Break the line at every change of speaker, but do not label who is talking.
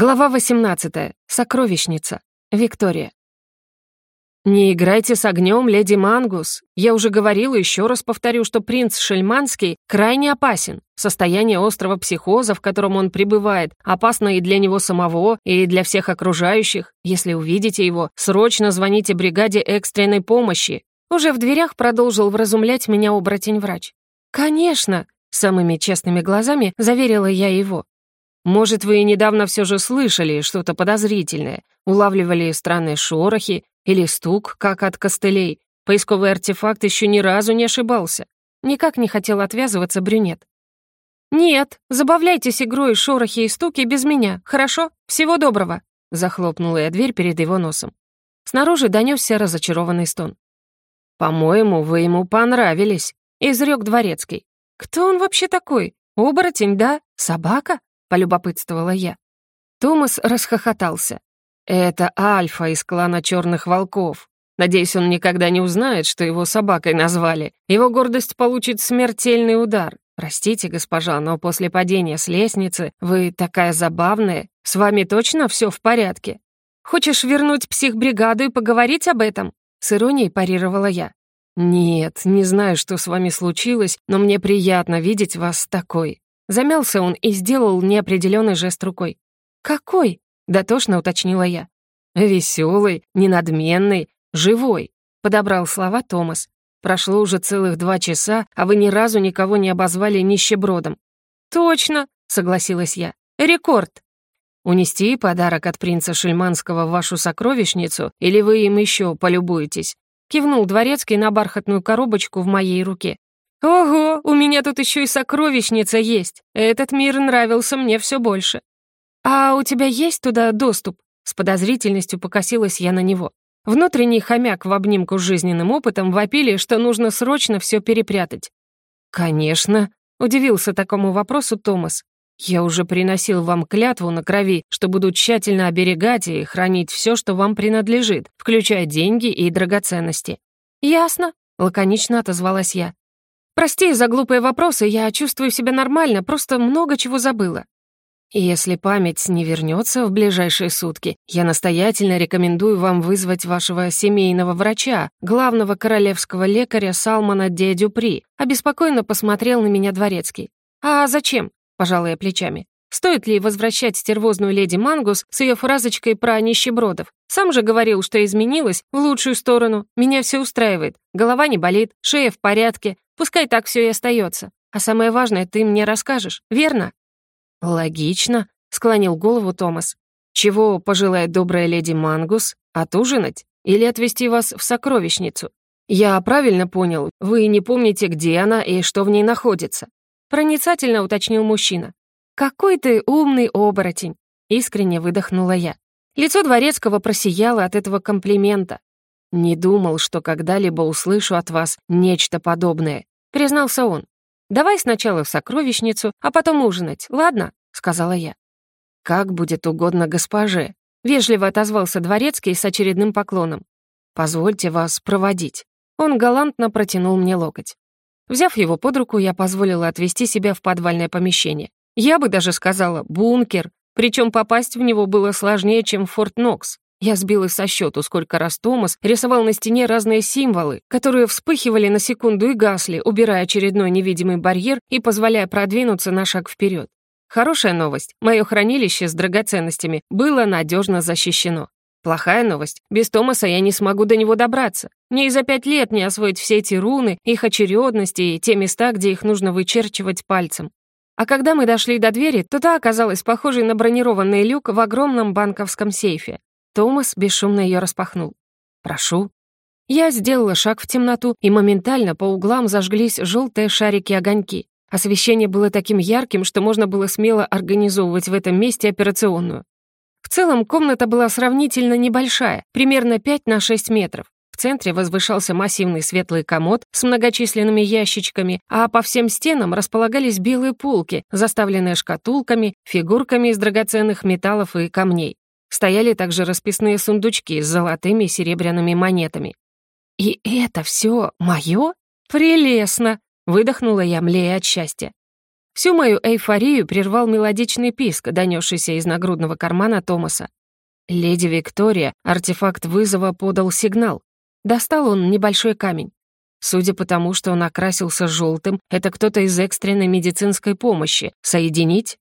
Глава 18. Сокровищница. Виктория. «Не играйте с огнем, леди Мангус. Я уже говорила, еще раз повторю, что принц Шельманский крайне опасен. Состояние острого психоза, в котором он пребывает, опасно и для него самого, и для всех окружающих. Если увидите его, срочно звоните бригаде экстренной помощи». Уже в дверях продолжил вразумлять меня оборотень-врач. «Конечно!» — самыми честными глазами заверила я его. Может, вы недавно все же слышали что-то подозрительное, улавливали странные шорохи или стук, как от костылей. Поисковый артефакт еще ни разу не ошибался. Никак не хотел отвязываться брюнет. «Нет, забавляйтесь игрой шорохи и стуки без меня, хорошо? Всего доброго!» Захлопнула я дверь перед его носом. Снаружи донесся разочарованный стон. «По-моему, вы ему понравились», — изрек дворецкий. «Кто он вообще такой? Оборотень, да? Собака?» — полюбопытствовала я. Томас расхохотался. «Это Альфа из клана Черных Волков. Надеюсь, он никогда не узнает, что его собакой назвали. Его гордость получит смертельный удар. Простите, госпожа, но после падения с лестницы вы такая забавная. С вами точно все в порядке? Хочешь вернуть психбригаду и поговорить об этом?» С иронией парировала я. «Нет, не знаю, что с вами случилось, но мне приятно видеть вас такой. Замялся он и сделал неопределенный жест рукой. «Какой?» — дотошно уточнила я. «Веселый, ненадменный, живой», — подобрал слова Томас. «Прошло уже целых два часа, а вы ни разу никого не обозвали нищебродом». «Точно», — согласилась я. «Рекорд». «Унести подарок от принца Шельманского в вашу сокровищницу, или вы им еще полюбуетесь?» Кивнул дворецкий на бархатную коробочку в моей руке. «Ого, у меня тут еще и сокровищница есть. Этот мир нравился мне все больше». «А у тебя есть туда доступ?» С подозрительностью покосилась я на него. Внутренний хомяк в обнимку с жизненным опытом вопили, что нужно срочно все перепрятать. «Конечно», — удивился такому вопросу Томас. «Я уже приносил вам клятву на крови, что буду тщательно оберегать и хранить все, что вам принадлежит, включая деньги и драгоценности». «Ясно», — лаконично отозвалась я. Прости за глупые вопросы, я чувствую себя нормально, просто много чего забыла. Если память не вернется в ближайшие сутки, я настоятельно рекомендую вам вызвать вашего семейного врача, главного королевского лекаря Салмана Де Дюпри. Обеспокоенно посмотрел на меня дворецкий. «А зачем?» — пожалуя плечами. Стоит ли возвращать стервозную леди Мангус с ее фразочкой про нищебродов? Сам же говорил, что изменилась в лучшую сторону. Меня все устраивает. Голова не болит, шея в порядке, Пускай так все и остается. А самое важное ты мне расскажешь, верно?» «Логично», — склонил голову Томас. «Чего пожелает добрая леди Мангус? Отужинать? Или отвезти вас в сокровищницу? Я правильно понял, вы не помните, где она и что в ней находится?» Проницательно уточнил мужчина. «Какой ты умный оборотень!» — искренне выдохнула я. Лицо Дворецкого просияло от этого комплимента. «Не думал, что когда-либо услышу от вас нечто подобное», — признался он. «Давай сначала в сокровищницу, а потом ужинать, ладно?» — сказала я. «Как будет угодно госпоже», — вежливо отозвался дворецкий с очередным поклоном. «Позвольте вас проводить». Он галантно протянул мне локоть. Взяв его под руку, я позволила отвести себя в подвальное помещение. Я бы даже сказала «бункер», причем попасть в него было сложнее, чем в Форт Нокс. Я сбилась со счету, сколько раз Томас рисовал на стене разные символы, которые вспыхивали на секунду и гасли, убирая очередной невидимый барьер и позволяя продвинуться на шаг вперед. Хорошая новость. Мое хранилище с драгоценностями было надежно защищено. Плохая новость. Без Томаса я не смогу до него добраться. Мне и за пять лет не освоить все эти руны, их очередности и те места, где их нужно вычерчивать пальцем. А когда мы дошли до двери, то та оказалась похожей на бронированный люк в огромном банковском сейфе. Томас бесшумно ее распахнул. «Прошу». Я сделала шаг в темноту, и моментально по углам зажглись желтые шарики-огоньки. Освещение было таким ярким, что можно было смело организовывать в этом месте операционную. В целом комната была сравнительно небольшая, примерно 5 на 6 метров. В центре возвышался массивный светлый комод с многочисленными ящичками, а по всем стенам располагались белые полки, заставленные шкатулками, фигурками из драгоценных металлов и камней. Стояли также расписные сундучки с золотыми и серебряными монетами. «И это все мое? Прелестно!» — выдохнула я, млея от счастья. Всю мою эйфорию прервал мелодичный писк, донесшийся из нагрудного кармана Томаса. Леди Виктория, артефакт вызова, подал сигнал. Достал он небольшой камень. Судя по тому, что он окрасился желтым, это кто-то из экстренной медицинской помощи. Соединить?